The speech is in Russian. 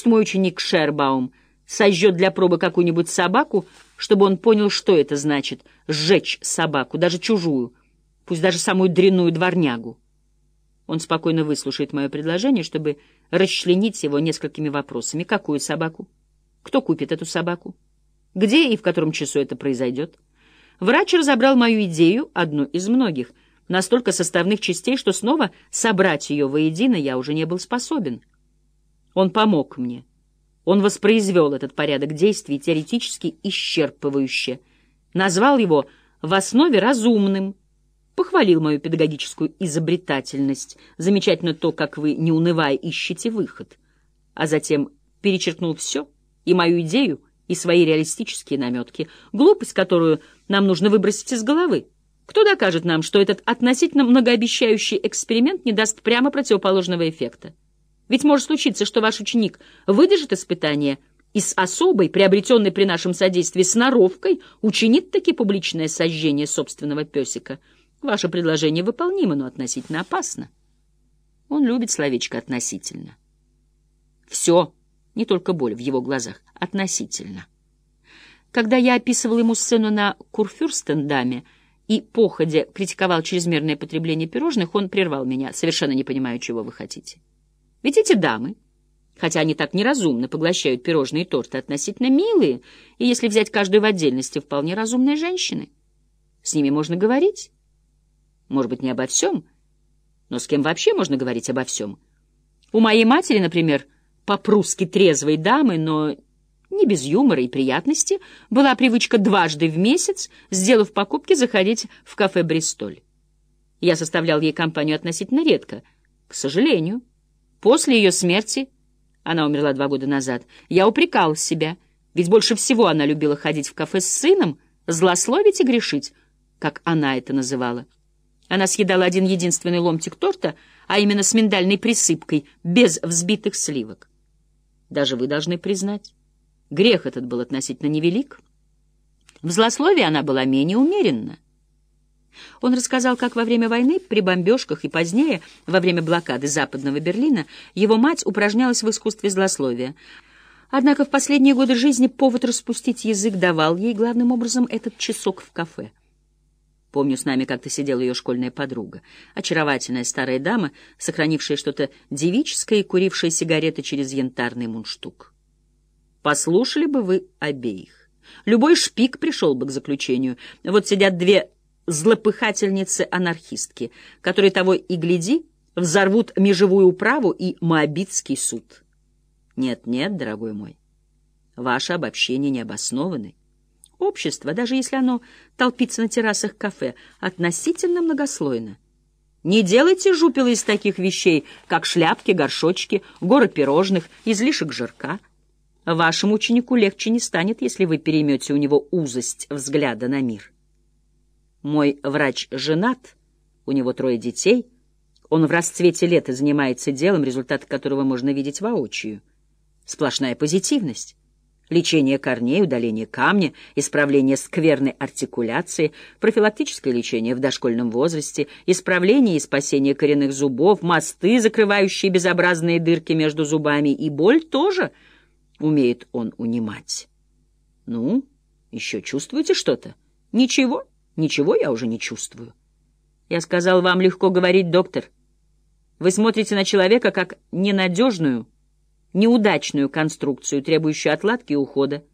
Пусть мой ученик Шербаум сожжет для пробы какую-нибудь собаку, чтобы он понял, что это значит — сжечь собаку, даже чужую, пусть даже самую дрянную дворнягу. Он спокойно выслушает мое предложение, чтобы расчленить его несколькими вопросами. Какую собаку? Кто купит эту собаку? Где и в котором часу это произойдет? Врач разобрал мою идею, одну из многих, настолько составных частей, что снова собрать ее воедино я уже не был способен. Он помог мне. Он воспроизвел этот порядок действий теоретически исчерпывающе, назвал его в основе разумным, похвалил мою педагогическую изобретательность, замечательно то, как вы, не унывая, ищете выход, а затем перечеркнул все, и мою идею, и свои реалистические наметки, глупость, которую нам нужно выбросить из головы. Кто докажет нам, что этот относительно многообещающий эксперимент не даст прямо противоположного эффекта? Ведь может случиться, что ваш ученик выдержит испытание и с особой, приобретенной при нашем содействии сноровкой, учинит таки публичное сожжение собственного песика. Ваше предложение выполнимо, но относительно опасно. Он любит словечко «относительно». Все, не только боль в его глазах, относительно. Когда я описывал ему сцену на Курфюрстендаме и походе критиковал чрезмерное потребление пирожных, он прервал меня, совершенно не понимаю, чего вы хотите. Ведь эти дамы, хотя они так неразумно поглощают пирожные и торты, относительно милые, и, если взять каждую в отдельности, вполне разумные женщины. С ними можно говорить. Может быть, не обо всем, но с кем вообще можно говорить обо всем? У моей матери, например, по-прусски трезвой дамы, но не без юмора и приятности, была привычка дважды в месяц, сделав покупки, заходить в кафе «Бристоль». Я составлял ей компанию относительно редко, к сожалению. После ее смерти, она умерла два года назад, я упрекал себя, ведь больше всего она любила ходить в кафе с сыном, злословить и грешить, как она это называла. Она съедала один единственный ломтик торта, а именно с миндальной присыпкой, без взбитых сливок. Даже вы должны признать, грех этот был относительно невелик. В злословии она была менее умеренна. Он рассказал, как во время войны, при бомбежках и позднее, во время блокады Западного Берлина, его мать упражнялась в искусстве злословия. Однако в последние годы жизни повод распустить язык давал ей главным образом этот часок в кафе. Помню, с нами как-то сидела ее школьная подруга, очаровательная старая дама, сохранившая что-то девическое и курившая сигареты через янтарный мундштук. Послушали бы вы обеих. Любой шпик пришел бы к заключению. Вот сидят две злопыхательницы-анархистки, которые того и гляди взорвут межевую управу и Моабитский суд. Нет-нет, дорогой мой, ваши обобщения не обоснованы. Общество, даже если оно толпится на террасах кафе, относительно многослойно. Не делайте жупила из таких вещей, как шляпки, горшочки, горы пирожных, излишек жирка. Вашему ученику легче не станет, если вы переймете у него узость взгляда на мир. Мой врач женат, у него трое детей. Он в расцвете лета занимается делом, результаты которого можно видеть воочию. Сплошная позитивность. Лечение корней, удаление камня, исправление скверной артикуляции, профилактическое лечение в дошкольном возрасте, исправление и спасение коренных зубов, мосты, закрывающие безобразные дырки между зубами, и боль тоже умеет он унимать. Ну, еще чувствуете что-то? Ничего. Ничего я уже не чувствую. Я сказал, вам легко говорить, доктор. Вы смотрите на человека как ненадежную, неудачную конструкцию, требующую отладки и ухода.